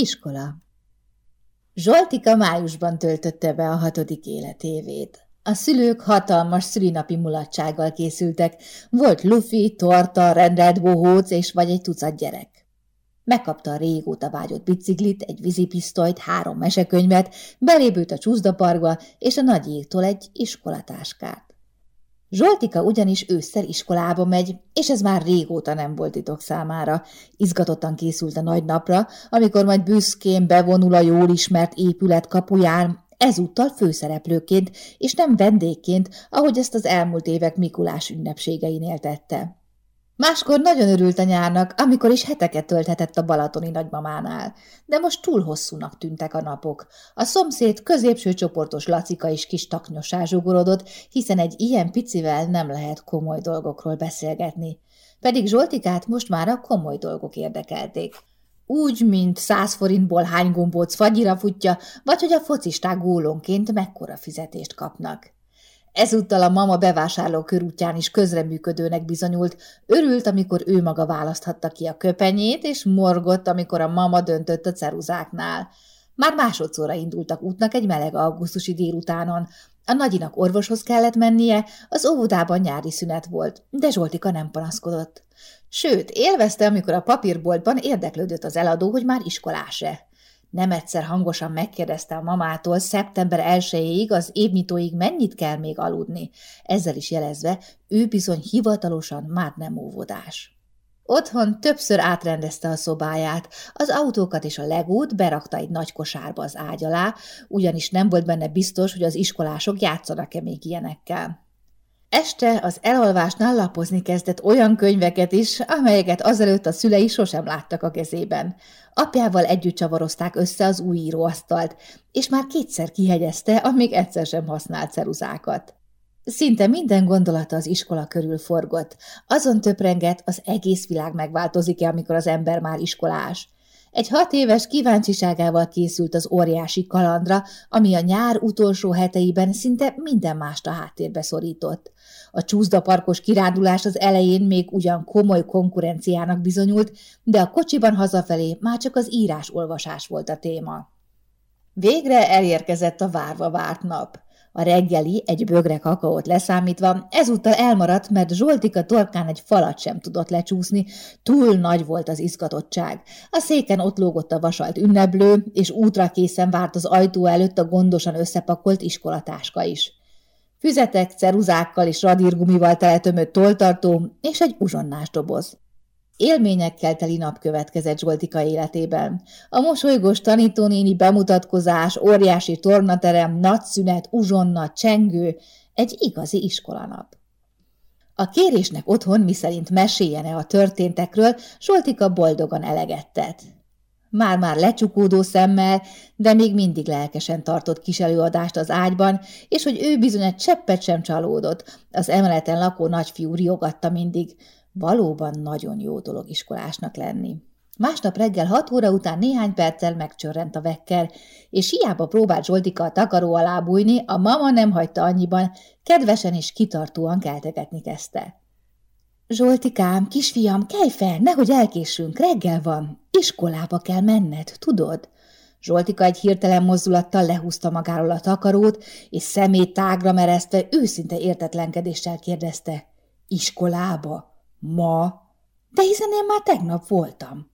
Iskola Zsoltika májusban töltötte be a hatodik életévét. A szülők hatalmas szülinapi mulatsággal készültek. Volt lufi, torta, rendelt bohóc és vagy egy tucat gyerek. Megkapta a régóta vágyott biciklit, egy vízipisztolyt, három mesekönyvet, belébült a csúszdaparkba és a nagyéktól egy iskolatáskát. Zsoltika ugyanis ősszel iskolába megy, és ez már régóta nem volt titok számára. Izgatottan készült a nagy napra, amikor majd büszkén bevonul a jól ismert épület kapuján, ezúttal főszereplőként, és nem vendégként, ahogy ezt az elmúlt évek Mikulás ünnepségeinél tette. Máskor nagyon örült a nyárnak, amikor is heteket tölthetett a balatoni nagymamánál, de most túl hosszúnak tűntek a napok. A szomszéd középső csoportos Lacika is kis taknyosá hiszen egy ilyen picivel nem lehet komoly dolgokról beszélgetni. Pedig Zsoltikát most már a komoly dolgok érdekelték. Úgy, mint száz forintból hány gombóc fagyira futja, vagy hogy a focisták gólonként mekkora fizetést kapnak. Ezúttal a mama bevásárló körútján is közreműködőnek bizonyult, örült, amikor ő maga választhatta ki a köpenyét, és morgott, amikor a mama döntött a ceruzáknál. Már másodszorra indultak útnak egy meleg augusztusi délutánon. A nagyinak orvoshoz kellett mennie, az óvodában nyári szünet volt, de Zsoltika nem panaszkodott. Sőt, élvezte, amikor a papírboltban érdeklődött az eladó, hogy már iskolás-e. Nem egyszer hangosan megkérdezte a mamától szeptember 1 az évnyitóig mennyit kell még aludni, ezzel is jelezve, ő bizony hivatalosan már nem óvodás. Otthon többször átrendezte a szobáját, az autókat és a legót berakta egy nagy kosárba az ágy alá, ugyanis nem volt benne biztos, hogy az iskolások játszanak-e még ilyenekkel. Este az elalvásnál lapozni kezdett olyan könyveket is, amelyeket azelőtt a szülei sosem láttak a kezében. Apjával együtt csavarozták össze az új íróasztalt, és már kétszer kihegyezte a még egyszer sem használt ceruzákat. Szinte minden gondolata az iskola körül forgott. Azon töprengett, az egész világ megváltozik-e, amikor az ember már iskolás. Egy hat éves kíváncsiságával készült az óriási kalandra, ami a nyár utolsó heteiben szinte minden mást a háttérbe szorított. A csúszdaparkos kirándulás az elején még ugyan komoly konkurenciának bizonyult, de a kocsiban hazafelé már csak az írás-olvasás volt a téma. Végre elérkezett a várva várt nap. A reggeli, egy bögre kakaót leszámítva, ezúttal elmaradt, mert Zsoltika torkán egy falat sem tudott lecsúszni, túl nagy volt az izgatottság. A széken ott lógott a vasalt ünneblő, és útra készen várt az ajtó előtt a gondosan összepakolt iskolatáska is. Füzetek, ceruzákkal és radírgumival teletömött toltartó és egy uzsonnás doboz. Élményekkel teli nap következett Zsoltika életében. A mosolygós tanítónéni bemutatkozás, óriási tornaterem, nagy szünet, uzsonna, csengő, egy igazi iskolanap. A kérésnek otthon miszerint meséljene a történtekről, Zsoltika boldogan elegettet. Már-már lecsukódó szemmel, de még mindig lelkesen tartott kis előadást az ágyban, és hogy ő bizony egy cseppet sem csalódott, az emeleten lakó nagyfiú riogatta mindig. Valóban nagyon jó dolog iskolásnak lenni. Másnap reggel hat óra után néhány perccel megcsörrent a vekker, és hiába próbált Zsoltika a takaró alá bújni, a mama nem hagyta annyiban, kedvesen és kitartóan keltegetni kezdte. Zsoltikám, kisfiam, kelj fel, nehogy elkésünk, reggel van. Iskolába kell menned, tudod? Zsoltika egy hirtelen mozdulattal lehúzta magáról a takarót, és szemét tágra mereztve őszinte értetlenkedéssel kérdezte. Iskolába? Ma? De hiszen én már tegnap voltam.